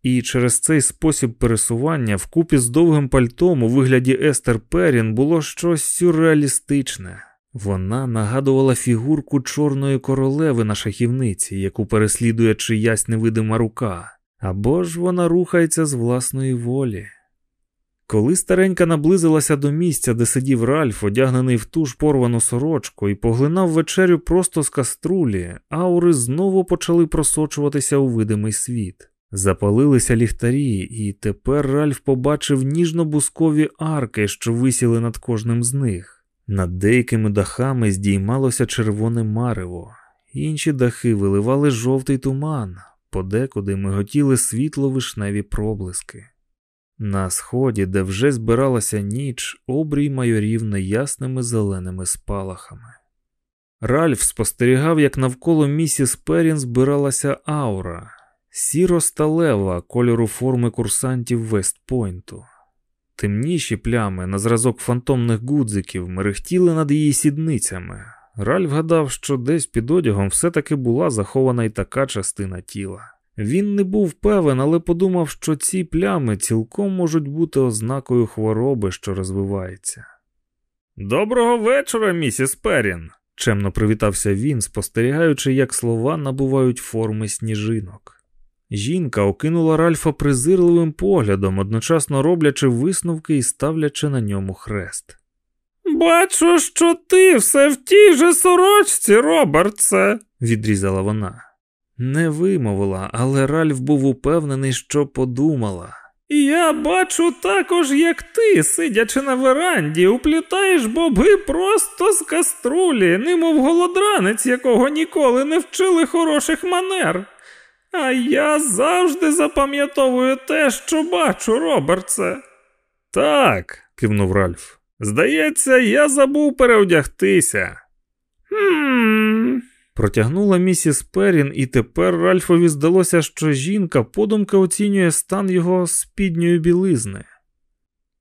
і через цей спосіб пересування вкупі з довгим пальтом у вигляді Естер Перрін було щось сюрреалістичне. Вона нагадувала фігурку чорної королеви на шахівниці, яку переслідує чиясь невидима рука, або ж вона рухається з власної волі. Коли старенька наблизилася до місця, де сидів Ральф, одягнений в ту ж порвану сорочку, і поглинав вечерю просто з каструлі, аури знову почали просочуватися у видимий світ. Запалилися ліхтарі, і тепер Ральф побачив ніжно-бускові арки, що висіли над кожним з них. Над деякими дахами здіймалося червоне марево, інші дахи виливали жовтий туман, подекуди миготіли світло вишневі проблиски. На сході, де вже збиралася ніч, обрій майорів неясними зеленими спалахами. Ральф спостерігав, як навколо місіс Перін збиралася аура, сіро сталева кольору форми курсантів Вестпойнту. Темніші плями на зразок фантомних гудзиків мерехтіли над її сідницями. Ральф гадав, що десь під одягом все-таки була захована й така частина тіла. Він не був певен, але подумав, що ці плями цілком можуть бути ознакою хвороби, що розвивається. Доброго вечора, місіс Перін, чемно привітався він, спостерігаючи, як слова набувають форми сніжинок. Жінка окинула Ральфа презирливим поглядом, одночасно роблячи висновки і ставлячи на ньому хрест. Бачу, що ти все в тій же сорочці, Робертсе, відрізала вона. Не вимовила, але Ральф був упевнений, що подумала. Я бачу також, як ти, сидячи на веранді, уплітаєш боби просто з каструлі, немов голодранець, якого ніколи не вчили хороших манер. А я завжди запам'ятовую те, що бачу, Робертсе. Так, кивнув Ральф. Здається, я забув переодягтися. «Хм...» Протягнула місіс Перін, і тепер Ральфові здалося, що жінка подумки оцінює стан його спідньої білизни.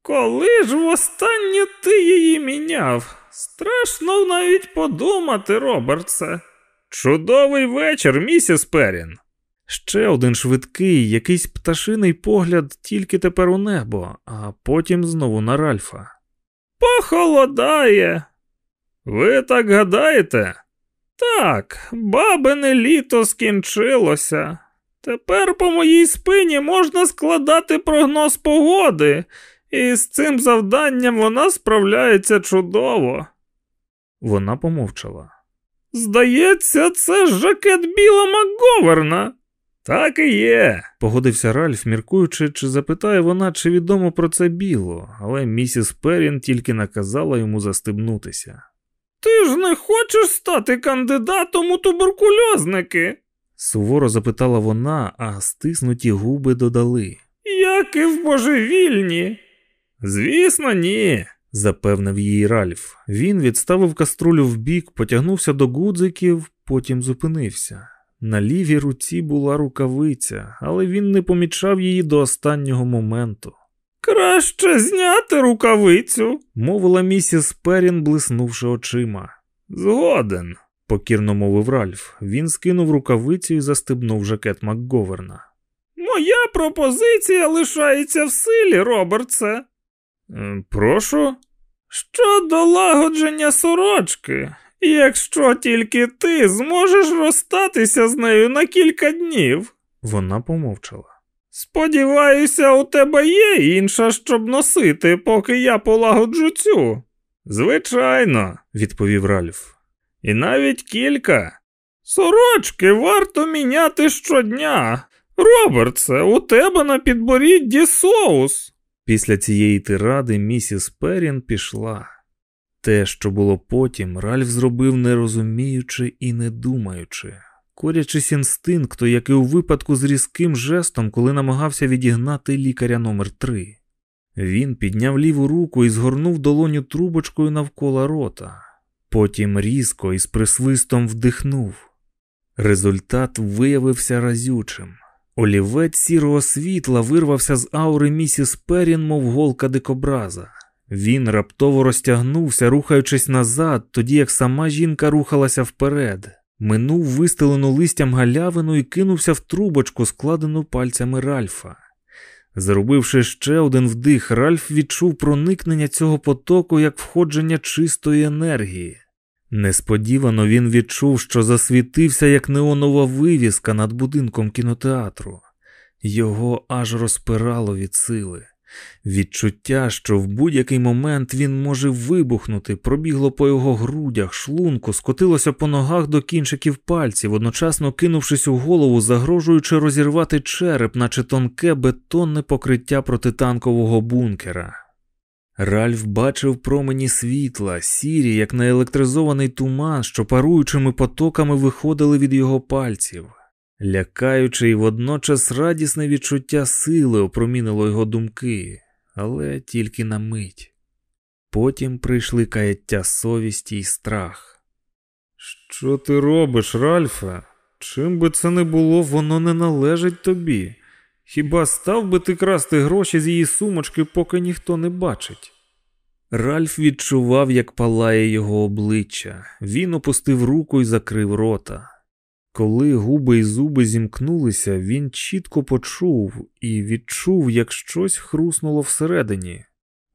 Коли ж востаннє ти її міняв? Страшно навіть подумати, Робертсе. Чудовий вечір, місіс Перін. Ще один швидкий, якийсь пташиний погляд тільки тепер у небо, а потім знову на Ральфа. Похолодає. Ви так гадаєте? Так, бабине літо скінчилося. Тепер по моїй спині можна складати прогноз погоди, і з цим завданням вона справляється чудово. Вона помовчала. Здається, це жакет Біла Макговерна. Так і є, погодився Ральф, міркуючи, чи запитає вона, чи відомо про це біло, але місіс Перрін тільки наказала йому застебнутися. Ти ж не хочеш стати кандидатом у туберкульозники? суворо запитала вона, а стиснуті губи додали. Як і в божевільні. Звісно, ні, запевнив її Ральф. Він відставив каструлю вбік, потягнувся до гудзиків, потім зупинився. На лівій руці була рукавиця, але він не помічав її до останнього моменту. Краще зняти рукавицю, мовила місіс Перін, блиснувши очима. Згоден, покірно мовив Ральф. Він скинув рукавицю і застебнув жакет Макговерна. Моя пропозиція лишається в силі, Робертсе. «Е, прошу. Щодо лагодження сорочки, якщо тільки ти зможеш розстатися з нею на кілька днів. Вона помовчала. Сподіваюся, у тебе є інша, щоб носити, поки я полагоджу цю. Звичайно, відповів Ральф. І навіть кілька. Сорочки варто міняти щодня. Робертсе, у тебе на підборідді соус. Після цієї тиради місіс Перрін пішла. Те, що було потім, Ральф зробив не розуміючи і не думаючи, корячись інстинкту, як і у випадку з різким жестом, коли намагався відігнати лікаря номер 3 Він підняв ліву руку і згорнув долоню трубочкою навколо рота. Потім різко і з присвистом вдихнув. Результат виявився разючим. Олівець сірого світла вирвався з аури місіс Перін, мов голка дикобраза. Він раптово розтягнувся, рухаючись назад, тоді як сама жінка рухалася вперед, минув вистелену листям галявину і кинувся в трубочку, складену пальцями Ральфа. Зробивши ще один вдих, Ральф відчув проникнення цього потоку як входження чистої енергії. Несподівано він відчув, що засвітився як неонова вивіска над будинком кінотеатру. Його аж розпирало від сили. Відчуття, що в будь-який момент він може вибухнути, пробігло по його грудях, шлунку, скотилося по ногах до кінчиків пальців, одночасно кинувшись у голову, загрожуючи розірвати череп, наче тонке бетонне покриття протитанкового бункера. Ральф бачив промені світла, сірі, як наелектризований туман, що паруючими потоками виходили від його пальців. Лякаюче і водночас радісне відчуття сили опромінило його думки, але тільки на мить. Потім прийшли каяття совісті й страх. Що ти робиш, Ральфе? Чим би це не було, воно не належить тобі. Хіба став би ти красти гроші з її сумочки, поки ніхто не бачить? Ральф відчував, як палає його обличчя. Він опустив руку і закрив рота. Коли губи й зуби зімкнулися, він чітко почув і відчув, як щось хруснуло всередині,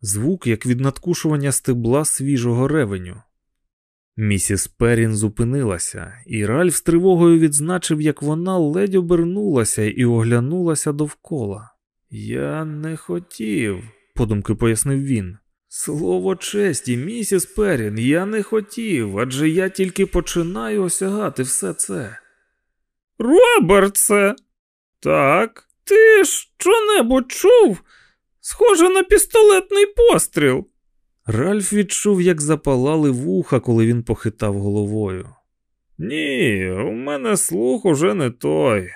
звук, як від надкушування стебла свіжого ревеню. Місіс Перін зупинилася, і Ральф з тривогою відзначив, як вона ледь обернулася і оглянулася довкола. Я не хотів, подумки пояснив він. Слово честі, місіс Перін, я не хотів, адже я тільки починаю осягати все це. Робертсе, так, ти що-небудь чув? Схоже на пістолетний постріл. Ральф відчув, як запалали вуха, коли він похитав головою. Ні, у мене слух уже не той.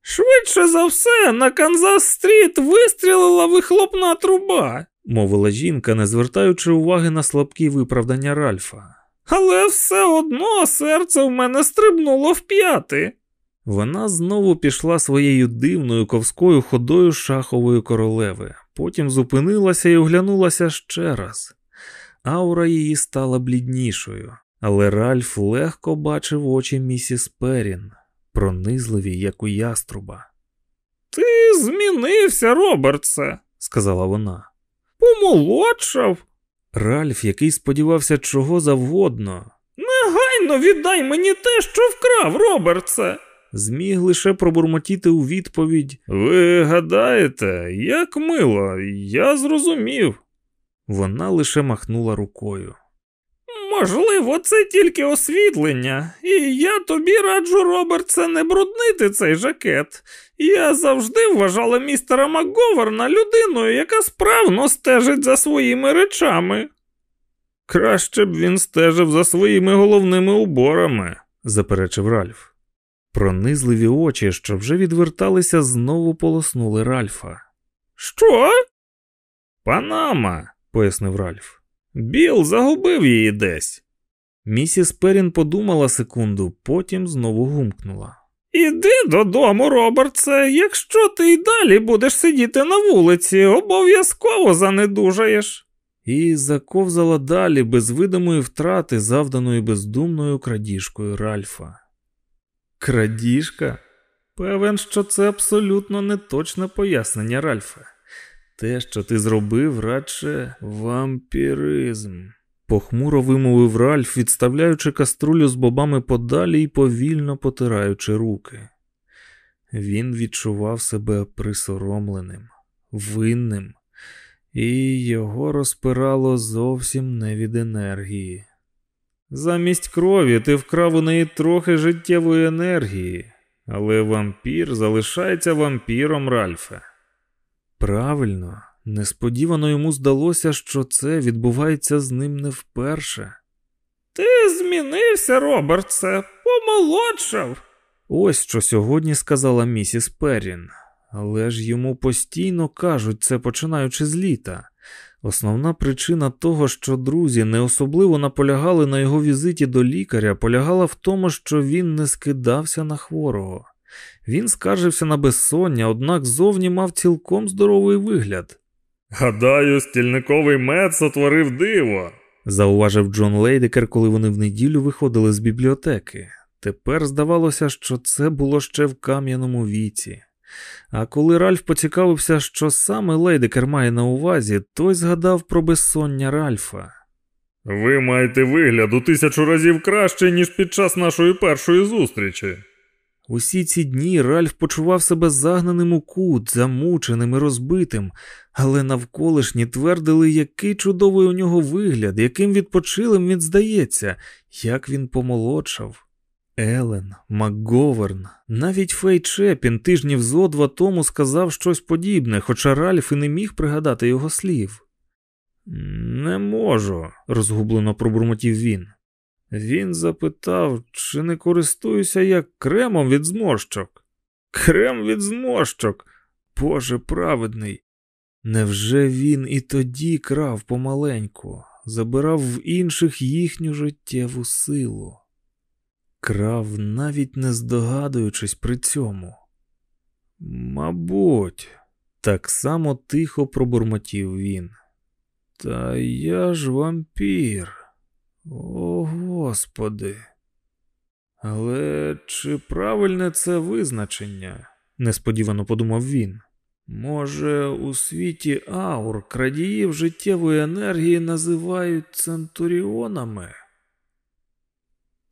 Швидше за все, на Канзас Стріт вистрілила вихлопна труба, мовила жінка, не звертаючи уваги на слабкі виправдання Ральфа. Але все одно серце в мене стрибнуло в п'яти. Вона знову пішла своєю дивною ковською ходою шахової королеви, потім зупинилася і оглянулася ще раз. Аура її стала бліднішою, але Ральф легко бачив очі місіс Перін, пронизливі, як у яструба. Ти змінився, Робертсе, сказала вона. Помолодшав. Ральф, який сподівався чого завгодно, Негайно віддай мені те, що вкрав, Робертсе. Зміг лише пробурмотіти у відповідь Ви гадаєте, як мило, я зрозумів. вона лише махнула рукою. Можливо, це тільки освітлення, і я тобі раджу, Робертсе, не бруднити цей жакет. Я завжди вважала містера Макговерна людиною, яка справно стежить за своїми речами. Краще б він стежив за своїми головними уборами. заперечив Ральф. Пронизливі очі, що вже відверталися, знову полоснули Ральфа. Що? Панама, пояснив Ральф. Біл загубив її десь. Місіс Перін подумала секунду, потім знову гумкнула. Іди додому, Робертсе. Якщо ти й далі будеш сидіти на вулиці, обов'язково занедужаєш. І заковзала далі без видимої втрати, завданої бездумною крадіжкою Ральфа. Крадіжка? Певен, що це абсолютно неточне пояснення, Ральфа. Те, що ти зробив, радше вампіризм. Похмуро вимовив Ральф, відставляючи каструлю з бобами подалі і повільно потираючи руки. Він відчував себе присоромленим, винним, і його розпирало зовсім не від енергії. Замість крові ти вкрав у неї трохи життєвої енергії, але вампір залишається вампіром, Ральфе. Правильно, несподівано йому здалося, що це відбувається з ним не вперше. Ти змінився, Робертсе, помолодшав. Ось що сьогодні сказала місіс Перрін. Але ж йому постійно кажуть це починаючи з літа. Основна причина того, що друзі не особливо наполягали на його візиті до лікаря, полягала в тому, що він не скидався на хворого. Він скаржився на безсоння, однак зовні мав цілком здоровий вигляд. Гадаю, стільниковий мед сотворив диво. Зауважив Джон Лейдекер, коли вони в неділю виходили з бібліотеки. Тепер здавалося, що це було ще в кам'яному віці. А коли Ральф поцікавився, що саме Лейдекер має на увазі, той згадав про безсоння Ральфа. Ви маєте вигляд у тисячу разів краще, ніж під час нашої першої зустрічі. Усі ці дні Ральф почував себе загнаним у кут, замученим і розбитим, але навколишні твердили, який чудовий у нього вигляд, яким відпочилим він здається, як він помолодшав. Елен, МакГоверн, навіть Фей Чепін тижнів зо два тому сказав щось подібне, хоча Ральф і не міг пригадати його слів. Не можу, розгублено пробурмотів він. Він запитав, чи не користуюся я кремом від зморщок. Крем від зморщок. Боже праведний. Невже він і тоді крав помаленьку, забирав в інших їхню життєву силу? Крав, навіть не здогадуючись при цьому. Мабуть, так само тихо пробурмотів він. Та я ж вампір. О Господи. Але чи правильне це визначення? несподівано подумав він. Може, у світі аур крадіїв життєвої енергії називають центуріонами?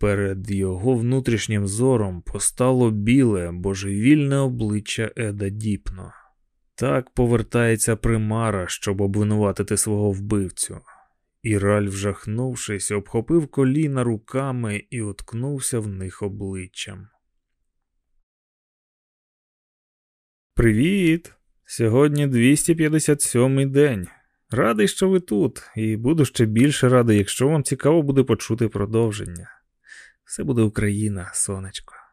Перед його внутрішнім зором постало біле, божевільне обличчя Еда Діпно. Так повертається примара, щоб обвинуватити свого вбивцю. І Ральф, жахнувшись, обхопив коліна руками і уткнувся в них обличчям. Привіт! Сьогодні 257-й день. Радий, що ви тут, і буду ще більше радий, якщо вам цікаво буде почути продовження. Все буде Україна, сонечко.